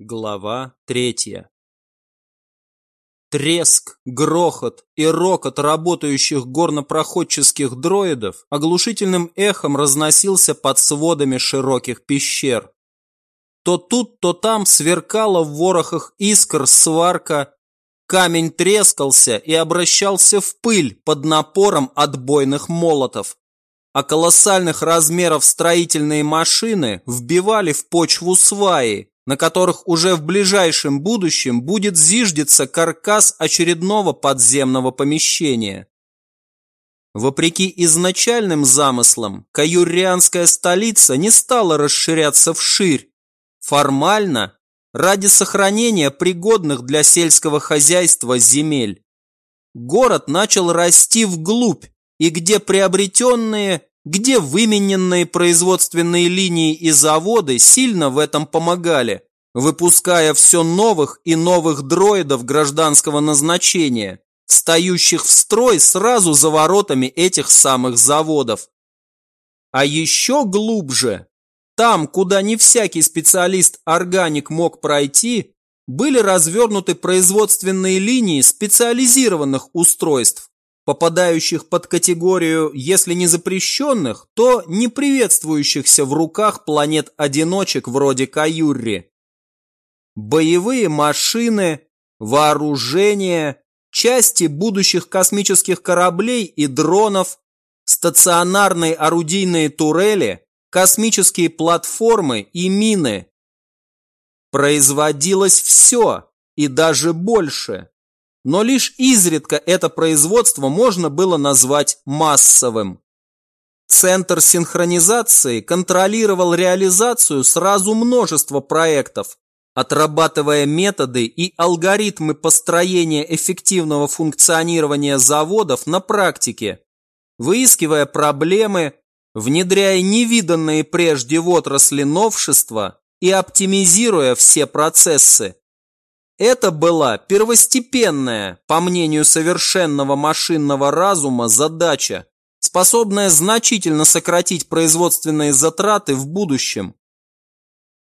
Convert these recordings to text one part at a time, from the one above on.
Глава третья. Треск, грохот и рокот работающих горнопроходческих дроидов оглушительным эхом разносился под сводами широких пещер. То тут, то там сверкала в ворохах искр сварка, камень трескался и обращался в пыль под напором отбойных молотов, а колоссальных размеров строительные машины вбивали в почву сваи, на которых уже в ближайшем будущем будет зиждиться каркас очередного подземного помещения. Вопреки изначальным замыслам, каюрианская столица не стала расширяться вширь. Формально, ради сохранения пригодных для сельского хозяйства земель. Город начал расти вглубь, и где приобретенные, где вымененные производственные линии и заводы сильно в этом помогали, выпуская все новых и новых дроидов гражданского назначения, встающих в строй сразу за воротами этих самых заводов. А еще глубже, там, куда не всякий специалист-органик мог пройти, были развернуты производственные линии специализированных устройств, попадающих под категорию, если не запрещенных, то не приветствующихся в руках планет-одиночек вроде Каюрри. Боевые машины, вооружение, части будущих космических кораблей и дронов, стационарные орудийные турели, космические платформы и мины. Производилось все и даже больше но лишь изредка это производство можно было назвать массовым. Центр синхронизации контролировал реализацию сразу множества проектов, отрабатывая методы и алгоритмы построения эффективного функционирования заводов на практике, выискивая проблемы, внедряя невиданные прежде в отрасли новшества и оптимизируя все процессы. Это была первостепенная, по мнению совершенного машинного разума, задача, способная значительно сократить производственные затраты в будущем.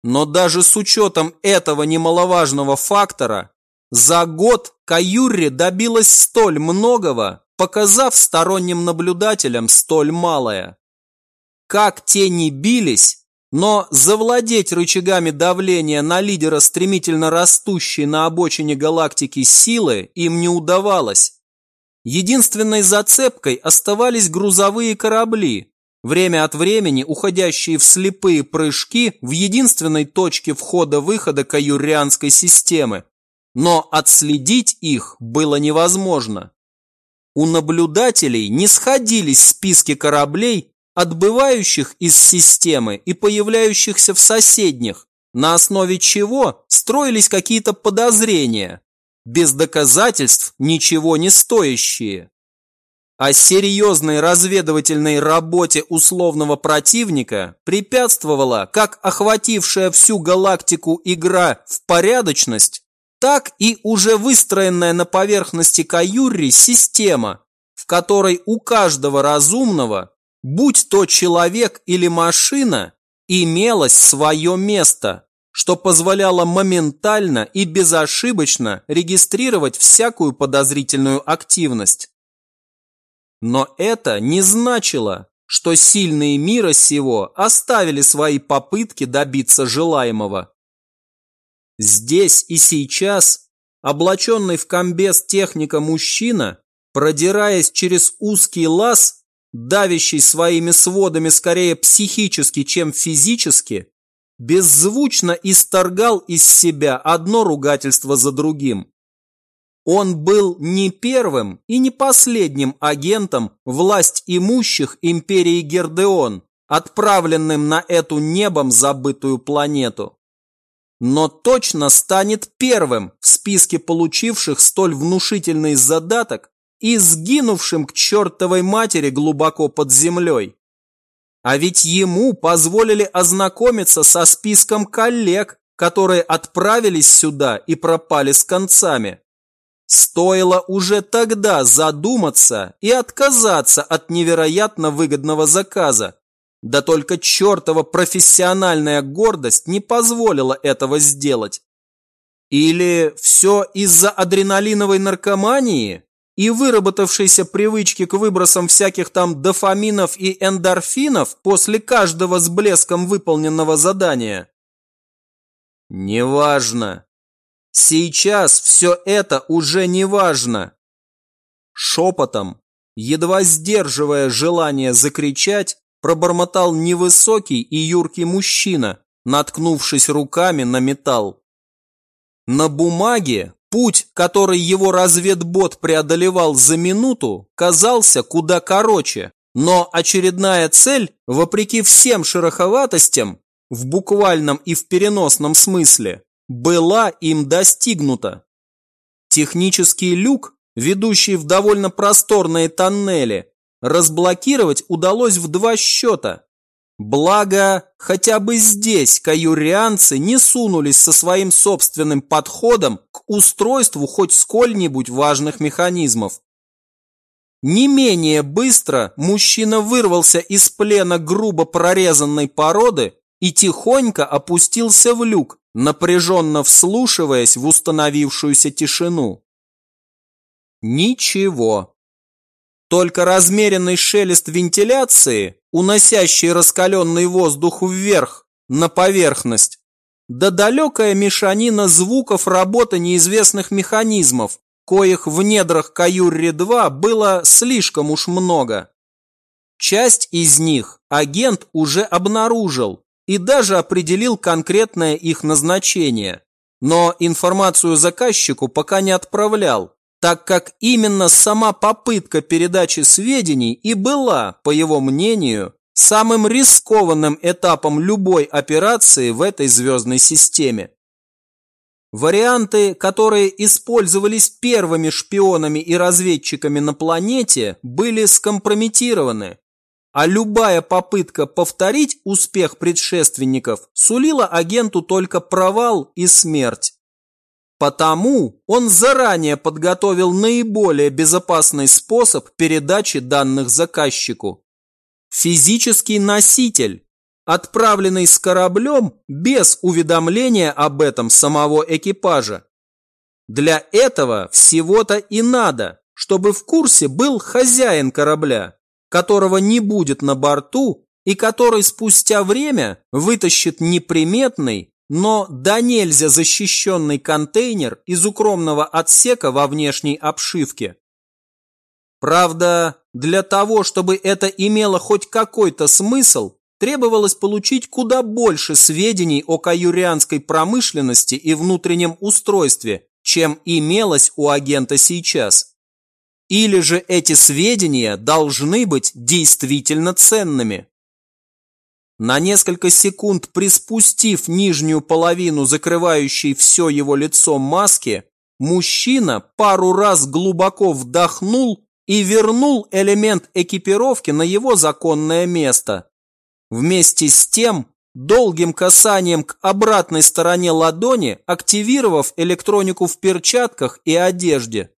Но даже с учетом этого немаловажного фактора, за год Каюри добилась столь многого, показав сторонним наблюдателям столь малое. Как те не бились, но завладеть рычагами давления на лидера стремительно растущей на обочине галактики силы им не удавалось. Единственной зацепкой оставались грузовые корабли, время от времени уходящие в слепые прыжки в единственной точке входа-выхода каюрианской системы, но отследить их было невозможно. У наблюдателей не сходились списки кораблей, отбывающих из системы и появляющихся в соседних, на основе чего строились какие-то подозрения, без доказательств ничего не стоящие. А серьезной разведывательной работе условного противника препятствовала как охватившая всю галактику игра в порядочность, так и уже выстроенная на поверхности Каюри система, в которой у каждого разумного будь то человек или машина, имелось свое место, что позволяло моментально и безошибочно регистрировать всякую подозрительную активность. Но это не значило, что сильные мира сего оставили свои попытки добиться желаемого. Здесь и сейчас, облаченный в комбез техника мужчина, продираясь через узкий лаз, давящий своими сводами скорее психически, чем физически, беззвучно исторгал из себя одно ругательство за другим. Он был не первым и не последним агентом власть имущих империи Гердеон, отправленным на эту небом забытую планету. Но точно станет первым в списке получивших столь внушительный задаток и сгинувшим к чертовой матери глубоко под землей. А ведь ему позволили ознакомиться со списком коллег, которые отправились сюда и пропали с концами. Стоило уже тогда задуматься и отказаться от невероятно выгодного заказа, Да только чертова профессиональная гордость не позволила этого сделать. Или все из-за адреналиновой наркомании и выработавшейся привычки к выбросам всяких там дофаминов и эндорфинов после каждого с блеском выполненного задания? Неважно. Сейчас все это уже не важно. Шепотом, едва сдерживая желание закричать, пробормотал невысокий и юркий мужчина, наткнувшись руками на металл. На бумаге путь, который его разведбот преодолевал за минуту, казался куда короче, но очередная цель, вопреки всем шероховатостям, в буквальном и в переносном смысле, была им достигнута. Технический люк, ведущий в довольно просторные тоннели, разблокировать удалось в два счета. Благо, хотя бы здесь каюрианцы не сунулись со своим собственным подходом к устройству хоть сколь-нибудь важных механизмов. Не менее быстро мужчина вырвался из плена грубо прорезанной породы и тихонько опустился в люк, напряженно вслушиваясь в установившуюся тишину. Ничего. Только размеренный шелест вентиляции, уносящий раскаленный воздух вверх, на поверхность, да далекая мешанина звуков работы неизвестных механизмов, коих в недрах Каюрри-2 было слишком уж много. Часть из них агент уже обнаружил и даже определил конкретное их назначение, но информацию заказчику пока не отправлял, так как именно сама попытка передачи сведений и была, по его мнению, самым рискованным этапом любой операции в этой звездной системе. Варианты, которые использовались первыми шпионами и разведчиками на планете, были скомпрометированы, а любая попытка повторить успех предшественников сулила агенту только провал и смерть. Потому он заранее подготовил наиболее безопасный способ передачи данных заказчику. Физический носитель, отправленный с кораблем без уведомления об этом самого экипажа. Для этого всего-то и надо, чтобы в курсе был хозяин корабля, которого не будет на борту и который спустя время вытащит неприметный, но да нельзя защищенный контейнер из укромного отсека во внешней обшивке. Правда, для того, чтобы это имело хоть какой-то смысл, требовалось получить куда больше сведений о каюрианской промышленности и внутреннем устройстве, чем имелось у агента сейчас. Или же эти сведения должны быть действительно ценными. На несколько секунд приспустив нижнюю половину закрывающей все его лицо маски, мужчина пару раз глубоко вдохнул и вернул элемент экипировки на его законное место. Вместе с тем, долгим касанием к обратной стороне ладони, активировав электронику в перчатках и одежде.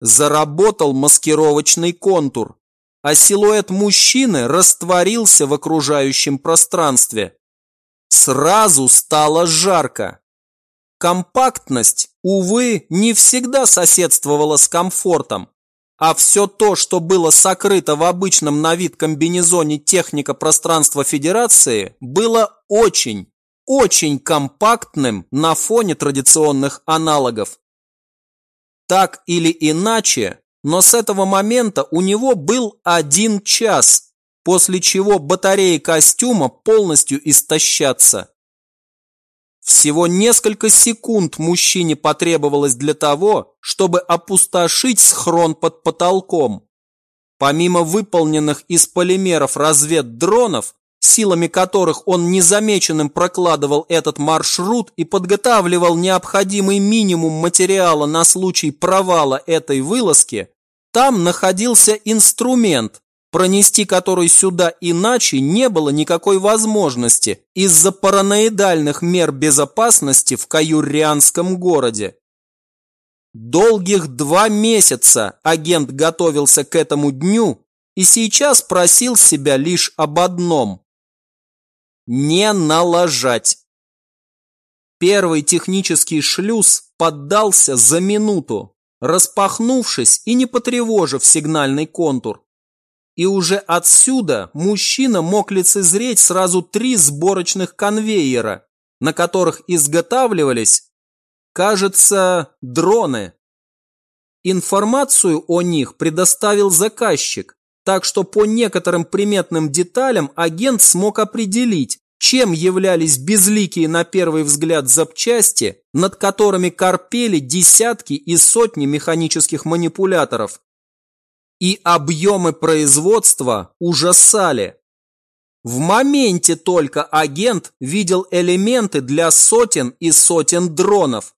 Заработал маскировочный контур а силуэт мужчины растворился в окружающем пространстве. Сразу стало жарко. Компактность, увы, не всегда соседствовала с комфортом, а все то, что было сокрыто в обычном на вид комбинезоне техника пространства Федерации, было очень, очень компактным на фоне традиционных аналогов. Так или иначе, но с этого момента у него был один час, после чего батареи костюма полностью истощатся. Всего несколько секунд мужчине потребовалось для того, чтобы опустошить схрон под потолком. Помимо выполненных из полимеров разведдронов, силами которых он незамеченным прокладывал этот маршрут и подготавливал необходимый минимум материала на случай провала этой вылазки, там находился инструмент, пронести который сюда иначе не было никакой возможности из-за параноидальных мер безопасности в каюрианском городе. Долгих два месяца агент готовился к этому дню и сейчас просил себя лишь об одном – не налажать. Первый технический шлюз поддался за минуту, распахнувшись и не потревожив сигнальный контур. И уже отсюда мужчина мог лицезреть сразу три сборочных конвейера, на которых изготавливались, кажется, дроны. Информацию о них предоставил заказчик, так что по некоторым приметным деталям агент смог определить, чем являлись безликие на первый взгляд запчасти, над которыми корпели десятки и сотни механических манипуляторов. И объемы производства ужасали. В моменте только агент видел элементы для сотен и сотен дронов.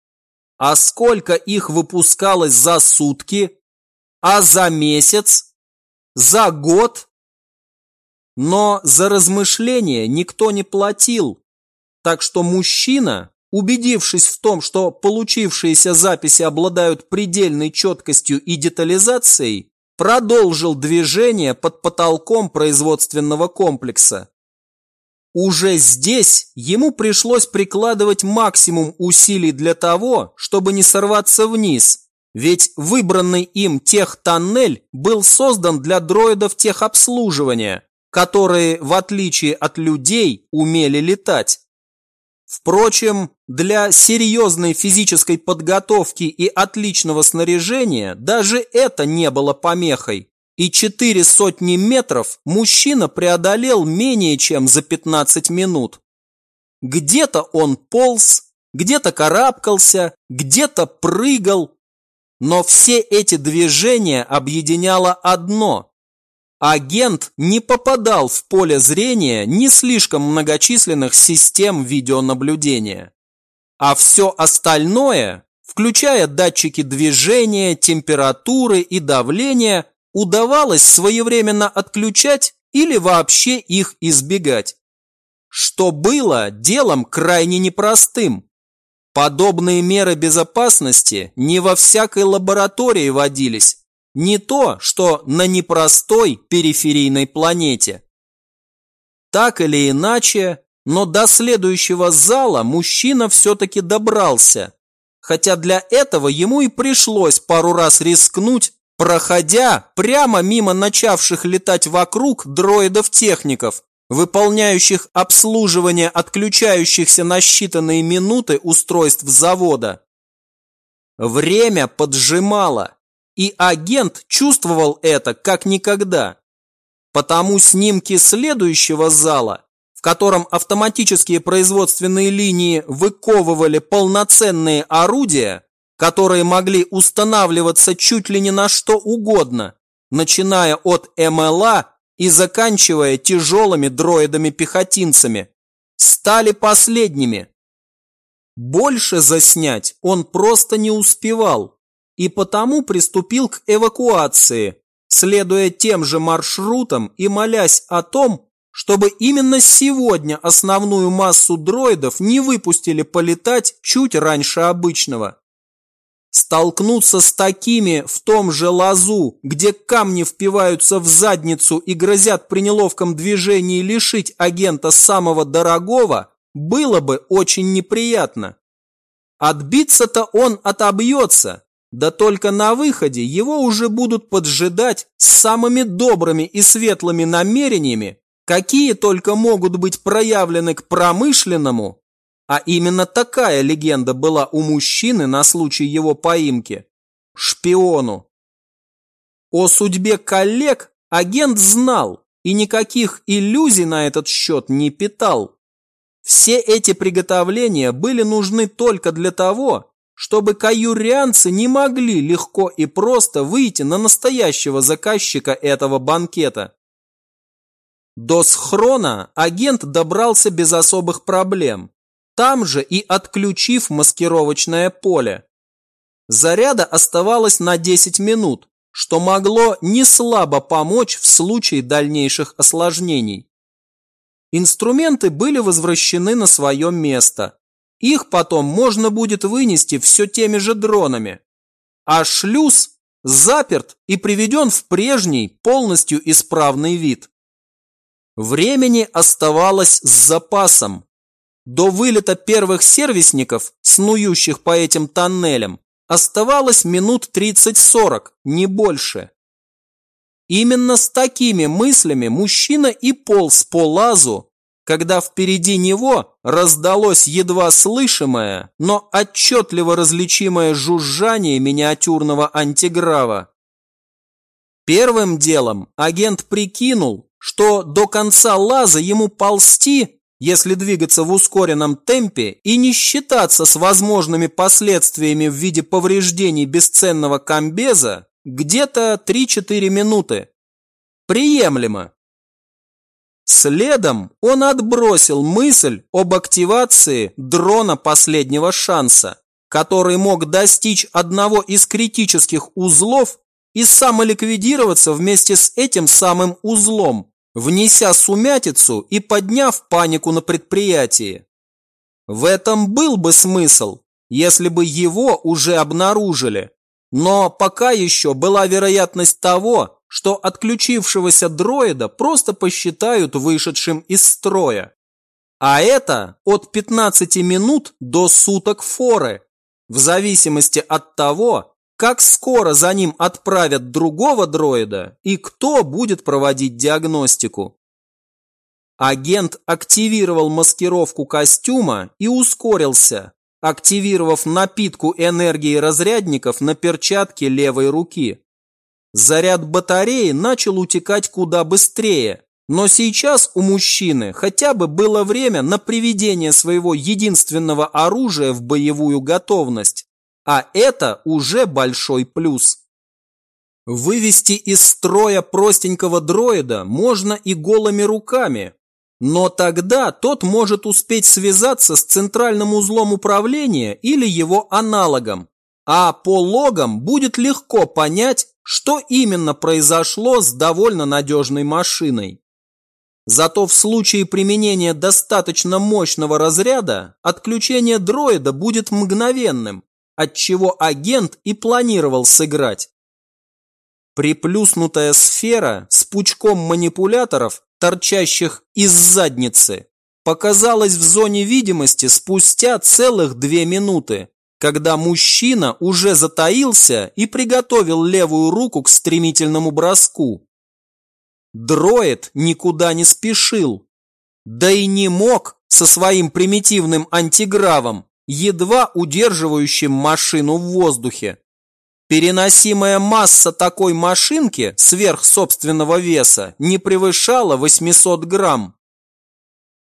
А сколько их выпускалось за сутки? А за месяц? За год? Но за размышления никто не платил. Так что мужчина, убедившись в том, что получившиеся записи обладают предельной четкостью и детализацией, продолжил движение под потолком производственного комплекса. Уже здесь ему пришлось прикладывать максимум усилий для того, чтобы не сорваться вниз, ведь выбранный им тех-тоннель был создан для дроидов техобслуживания, которые, в отличие от людей, умели летать. Впрочем, для серьезной физической подготовки и отличного снаряжения даже это не было помехой, и четыре сотни метров мужчина преодолел менее чем за 15 минут. Где-то он полз, где-то карабкался, где-то прыгал, но все эти движения объединяло одно Агент не попадал в поле зрения не слишком многочисленных систем видеонаблюдения. А все остальное, включая датчики движения, температуры и давления, удавалось своевременно отключать или вообще их избегать. Что было делом крайне непростым. Подобные меры безопасности не во всякой лаборатории водились, не то, что на непростой периферийной планете. Так или иначе, но до следующего зала мужчина все-таки добрался, хотя для этого ему и пришлось пару раз рискнуть, проходя прямо мимо начавших летать вокруг дроидов-техников, выполняющих обслуживание отключающихся на считанные минуты устройств завода. Время поджимало, и агент чувствовал это как никогда. Потому снимки следующего зала, в котором автоматические производственные линии выковывали полноценные орудия, которые могли устанавливаться чуть ли не на что угодно, начиная от МЛА и заканчивая тяжелыми дроидами-пехотинцами, стали последними. Больше заснять он просто не успевал, и потому приступил к эвакуации, следуя тем же маршрутам и молясь о том, чтобы именно сегодня основную массу дроидов не выпустили полетать чуть раньше обычного. Столкнуться с такими в том же лазу, где камни впиваются в задницу и грозят при неловком движении лишить агента самого дорогого, было бы очень неприятно. Отбиться-то он отобьется, да только на выходе его уже будут поджидать с самыми добрыми и светлыми намерениями, какие только могут быть проявлены к промышленному, а именно такая легенда была у мужчины на случай его поимки, шпиону. О судьбе коллег агент знал и никаких иллюзий на этот счет не питал. Все эти приготовления были нужны только для того, чтобы каюрианцы не могли легко и просто выйти на настоящего заказчика этого банкета. До схрона агент добрался без особых проблем, там же и отключив маскировочное поле. Заряда оставалось на 10 минут, что могло не слабо помочь в случае дальнейших осложнений. Инструменты были возвращены на свое место, их потом можно будет вынести все теми же дронами. А шлюз, заперт и приведен в прежний, полностью исправный вид. Времени оставалось с запасом. До вылета первых сервисников, снующих по этим тоннелям, оставалось минут 30-40, не больше. Именно с такими мыслями мужчина и полз по лазу, когда впереди него раздалось едва слышимое, но отчетливо различимое жужжание миниатюрного антиграва. Первым делом агент прикинул, что до конца лаза ему ползти, если двигаться в ускоренном темпе и не считаться с возможными последствиями в виде повреждений бесценного комбеза, где-то 3-4 минуты. Приемлемо. Следом он отбросил мысль об активации дрона последнего шанса, который мог достичь одного из критических узлов и самоликвидироваться вместе с этим самым узлом, внеся сумятицу и подняв панику на предприятии. В этом был бы смысл, если бы его уже обнаружили, но пока еще была вероятность того, что отключившегося дроида просто посчитают вышедшим из строя. А это от 15 минут до суток форы, в зависимости от того, как скоро за ним отправят другого дроида и кто будет проводить диагностику. Агент активировал маскировку костюма и ускорился, активировав напитку энергии разрядников на перчатке левой руки. Заряд батареи начал утекать куда быстрее, но сейчас у мужчины хотя бы было время на приведение своего единственного оружия в боевую готовность. А это уже большой плюс. Вывести из строя простенького дроида можно и голыми руками, но тогда тот может успеть связаться с центральным узлом управления или его аналогом, а по логам будет легко понять, что именно произошло с довольно надежной машиной. Зато в случае применения достаточно мощного разряда отключение дроида будет мгновенным, отчего агент и планировал сыграть. Приплюснутая сфера с пучком манипуляторов, торчащих из задницы, показалась в зоне видимости спустя целых две минуты, когда мужчина уже затаился и приготовил левую руку к стремительному броску. Дроид никуда не спешил, да и не мог со своим примитивным антигравом едва удерживающим машину в воздухе. Переносимая масса такой машинки сверх собственного веса не превышала 800 грамм.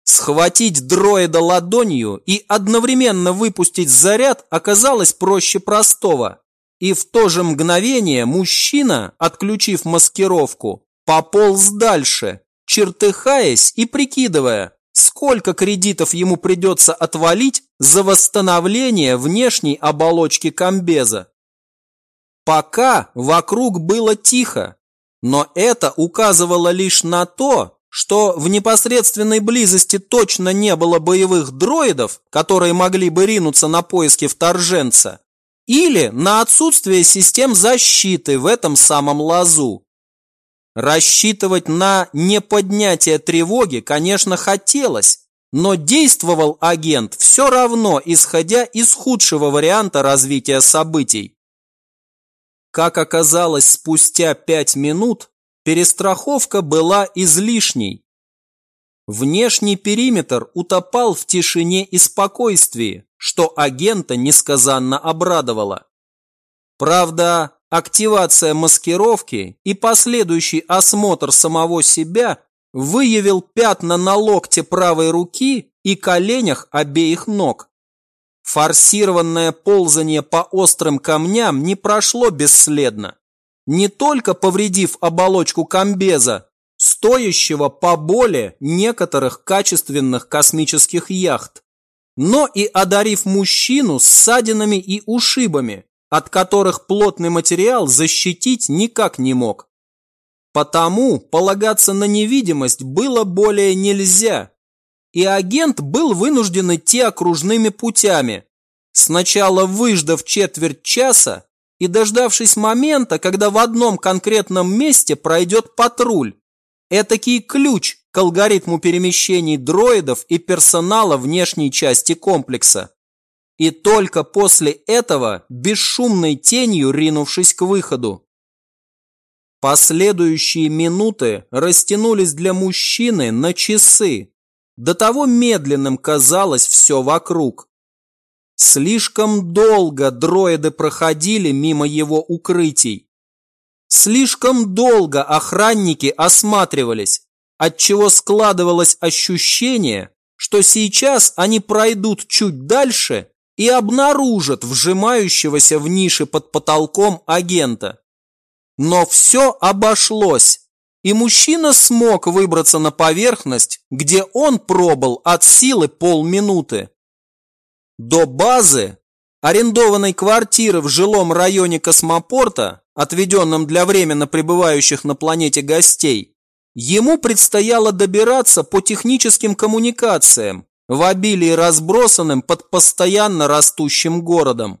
Схватить дроида ладонью и одновременно выпустить заряд оказалось проще простого. И в то же мгновение мужчина, отключив маскировку, пополз дальше, чертыхаясь и прикидывая, сколько кредитов ему придется отвалить за восстановление внешней оболочки комбеза. Пока вокруг было тихо, но это указывало лишь на то, что в непосредственной близости точно не было боевых дроидов, которые могли бы ринуться на поиски вторженца, или на отсутствие систем защиты в этом самом лазу. Рассчитывать на неподнятие тревоги, конечно, хотелось, но действовал агент все равно, исходя из худшего варианта развития событий. Как оказалось спустя пять минут, перестраховка была излишней. Внешний периметр утопал в тишине и спокойствии, что агента несказанно обрадовало. Правда, активация маскировки и последующий осмотр самого себя выявил пятна на локте правой руки и коленях обеих ног. Форсированное ползание по острым камням не прошло бесследно, не только повредив оболочку комбеза, стоящего по более некоторых качественных космических яхт, но и одарив мужчину ссадинами и ушибами, от которых плотный материал защитить никак не мог. Потому полагаться на невидимость было более нельзя, и агент был вынужден идти окружными путями, сначала выждав четверть часа, и дождавшись момента, когда в одном конкретном месте пройдет патруль. Этакий ключ к алгоритму перемещений дроидов и персонала внешней части комплекса. И только после этого бесшумной тенью ринувшись к выходу. Последующие минуты растянулись для мужчины на часы. До того медленным казалось все вокруг. Слишком долго дроиды проходили мимо его укрытий. Слишком долго охранники осматривались, отчего складывалось ощущение, что сейчас они пройдут чуть дальше и обнаружат вжимающегося в нише под потолком агента. Но все обошлось, и мужчина смог выбраться на поверхность, где он пробыл от силы полминуты. До базы, арендованной квартиры в жилом районе космопорта, отведенном для временно пребывающих на планете гостей, ему предстояло добираться по техническим коммуникациям, в обилии разбросанным под постоянно растущим городом.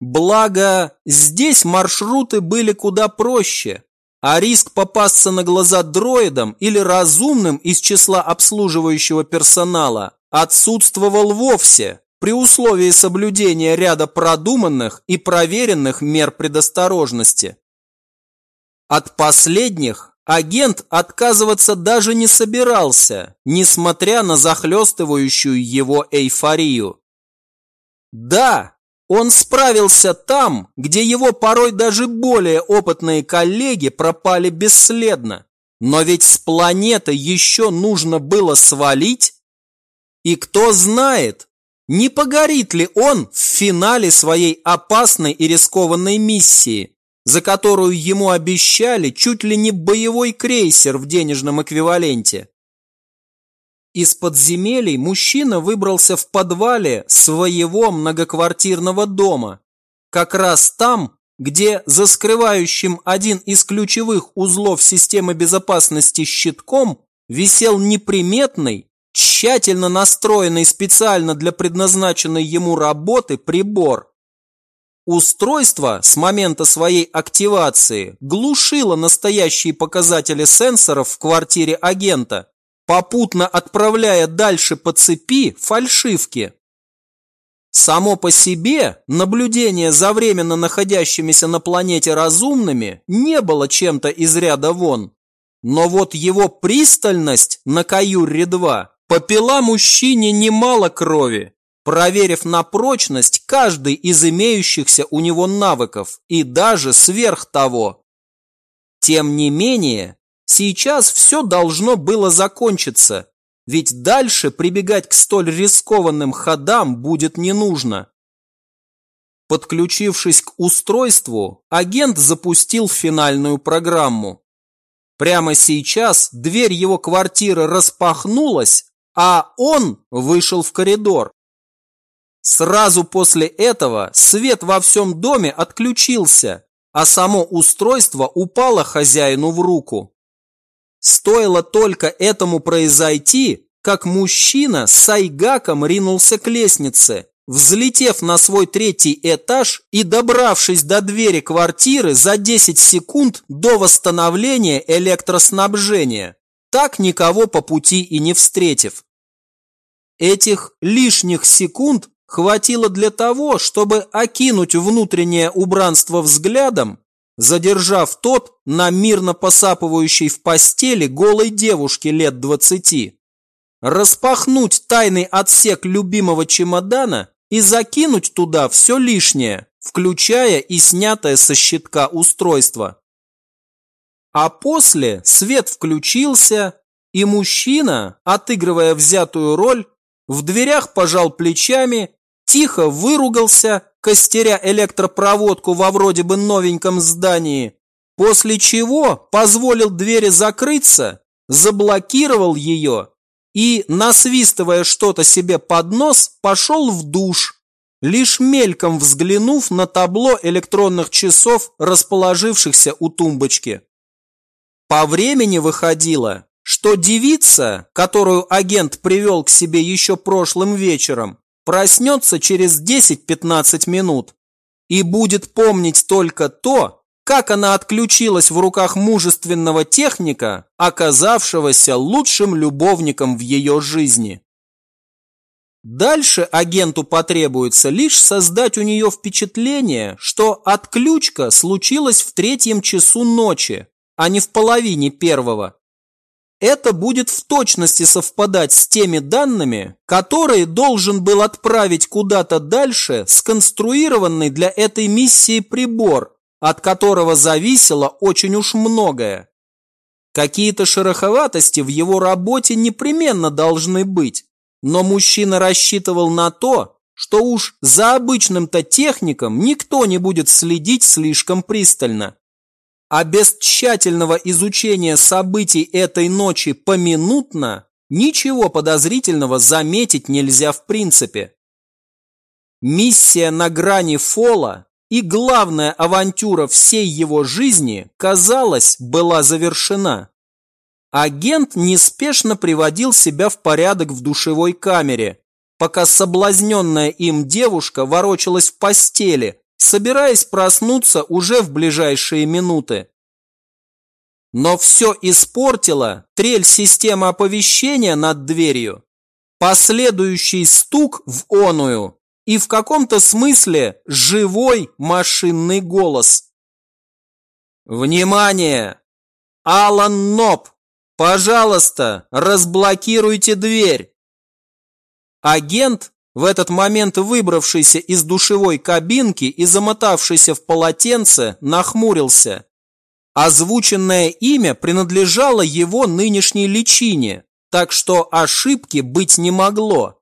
Благо, здесь маршруты были куда проще, а риск попасться на глаза дроидам или разумным из числа обслуживающего персонала отсутствовал вовсе, при условии соблюдения ряда продуманных и проверенных мер предосторожности. От последних агент отказываться даже не собирался, несмотря на захлестывающую его эйфорию. Да, он справился там, где его порой даже более опытные коллеги пропали бесследно. Но ведь с планеты еще нужно было свалить. И кто знает, не погорит ли он в финале своей опасной и рискованной миссии, за которую ему обещали чуть ли не боевой крейсер в денежном эквиваленте. Из подземелий мужчина выбрался в подвале своего многоквартирного дома, как раз там, где за скрывающим один из ключевых узлов системы безопасности щитком висел неприметный, тщательно настроенный специально для предназначенной ему работы прибор. Устройство с момента своей активации глушило настоящие показатели сенсоров в квартире агента, попутно отправляя дальше по цепи фальшивки. Само по себе наблюдение за временно находящимися на планете разумными не было чем-то из ряда вон. Но вот его пристальность на Каюре-2 попила мужчине немало крови, проверив на прочность каждый из имеющихся у него навыков и даже сверх того. Тем не менее, Сейчас все должно было закончиться, ведь дальше прибегать к столь рискованным ходам будет не нужно. Подключившись к устройству, агент запустил финальную программу. Прямо сейчас дверь его квартиры распахнулась, а он вышел в коридор. Сразу после этого свет во всем доме отключился, а само устройство упало хозяину в руку. Стоило только этому произойти, как мужчина с айгаком ринулся к лестнице, взлетев на свой третий этаж и добравшись до двери квартиры за 10 секунд до восстановления электроснабжения, так никого по пути и не встретив. Этих лишних секунд хватило для того, чтобы окинуть внутреннее убранство взглядом задержав тот на мирно посапывающей в постели голой девушке лет двадцати. Распахнуть тайный отсек любимого чемодана и закинуть туда все лишнее, включая и снятое со щитка устройство. А после свет включился, и мужчина, отыгрывая взятую роль, в дверях пожал плечами, тихо выругался костеря электропроводку во вроде бы новеньком здании, после чего позволил двери закрыться, заблокировал ее и, насвистывая что-то себе под нос, пошел в душ, лишь мельком взглянув на табло электронных часов, расположившихся у тумбочки. По времени выходило, что девица, которую агент привел к себе еще прошлым вечером, проснется через 10-15 минут. и будет помнить только то, как она отключилась в руках мужественного техника, оказавшегося лучшим любовником в ее жизни. Дальше агенту потребуется лишь создать у нее впечатление, что отключка случилась в третьем часу ночи, а не в половине первого. Это будет в точности совпадать с теми данными, которые должен был отправить куда-то дальше сконструированный для этой миссии прибор, от которого зависело очень уж многое. Какие-то шероховатости в его работе непременно должны быть, но мужчина рассчитывал на то, что уж за обычным-то техником никто не будет следить слишком пристально. А без тщательного изучения событий этой ночи поминутно ничего подозрительного заметить нельзя в принципе. Миссия на грани фола и главная авантюра всей его жизни, казалось, была завершена. Агент неспешно приводил себя в порядок в душевой камере, пока соблазненная им девушка ворочалась в постели, собираясь проснуться уже в ближайшие минуты. Но все испортило трель системы оповещения над дверью, последующий стук в оную и в каком-то смысле живой машинный голос. «Внимание! Алан Ноб!» Пожалуйста, разблокируйте дверь. Агент, в этот момент выбравшийся из душевой кабинки и замотавшийся в полотенце, нахмурился. Озвученное имя принадлежало его нынешней личине, так что ошибки быть не могло.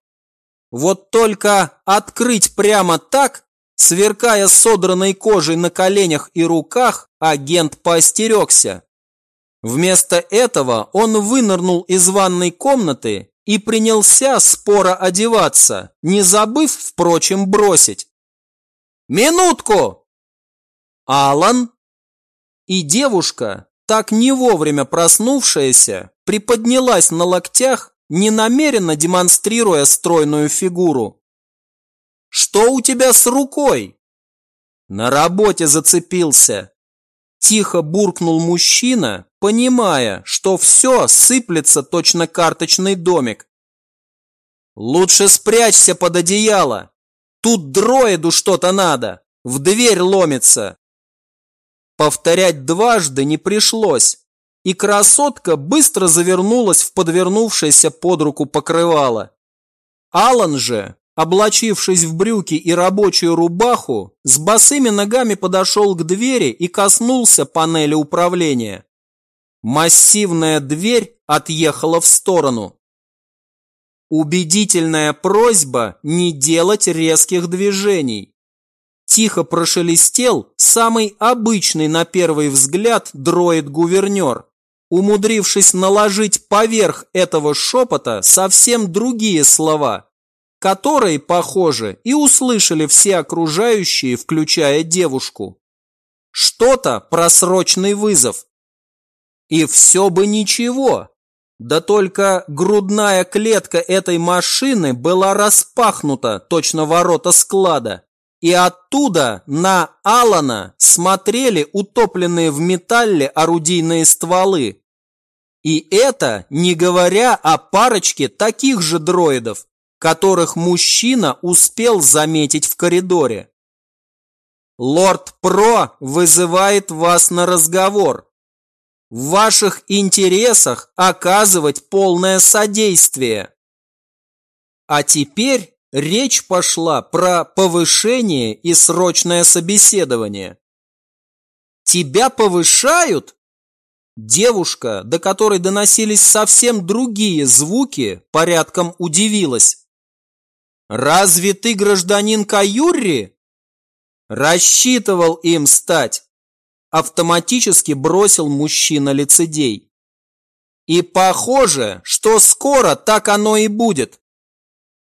Вот только открыть прямо так, сверкая содранной кожей на коленях и руках, агент поостерегся. Вместо этого он вынырнул из ванной комнаты и принялся споро одеваться, не забыв, впрочем, бросить. «Минутку!» «Алан?» И девушка, так не вовремя проснувшаяся, приподнялась на локтях, не намеренно демонстрируя стройную фигуру. «Что у тебя с рукой?» «На работе зацепился», Тихо буркнул мужчина, понимая, что все сыплется точно карточный домик. «Лучше спрячься под одеяло. Тут дроиду что-то надо. В дверь ломится». Повторять дважды не пришлось, и красотка быстро завернулась в подвернувшееся под руку покрывало. Алан же, облачившись в брюки и рабочую рубаху, с босыми ногами подошел к двери и коснулся панели управления. Массивная дверь отъехала в сторону. Убедительная просьба не делать резких движений. Тихо прошелестел самый обычный на первый взгляд дроид-гувернер, умудрившись наложить поверх этого шепота совсем другие слова – которые, похоже, и услышали все окружающие, включая девушку. Что-то про срочный вызов. И все бы ничего. Да только грудная клетка этой машины была распахнута, точно ворота склада. И оттуда на Алана смотрели утопленные в металле орудийные стволы. И это не говоря о парочке таких же дроидов, которых мужчина успел заметить в коридоре. Лорд Про вызывает вас на разговор. В ваших интересах оказывать полное содействие. А теперь речь пошла про повышение и срочное собеседование. Тебя повышают? Девушка, до которой доносились совсем другие звуки, порядком удивилась. Разве ты гражданин Каюрри? Рассчитывал им стать. Автоматически бросил мужчина лицедей. И похоже, что скоро так оно и будет.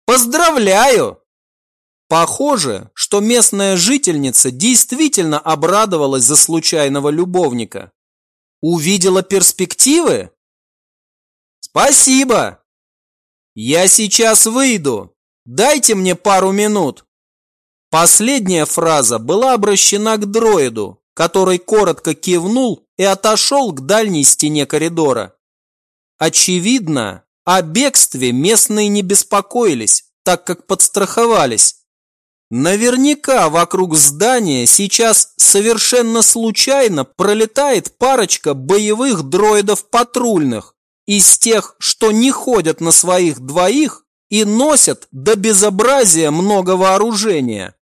Поздравляю! Похоже, что местная жительница действительно обрадовалась за случайного любовника. Увидела перспективы? Спасибо! Я сейчас выйду, Дайте мне пару минут. Последняя фраза была обращена к дроиду, который коротко кивнул и отошел к дальней стене коридора. Очевидно, о бегстве местные не беспокоились, так как подстраховались. Наверняка вокруг здания сейчас совершенно случайно пролетает парочка боевых дроидов патрульных, из тех, что не ходят на своих двоих и носят до безобразия много вооружения.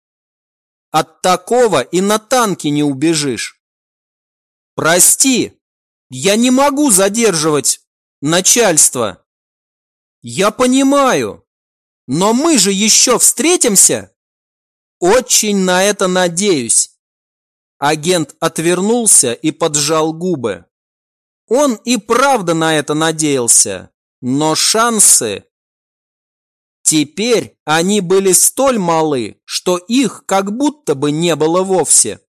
От такого и на танке не убежишь. Прости, я не могу задерживать начальство. Я понимаю, но мы же еще встретимся. Очень на это надеюсь. Агент отвернулся и поджал губы. Он и правда на это надеялся, но шансы... Теперь они были столь малы, что их как будто бы не было вовсе.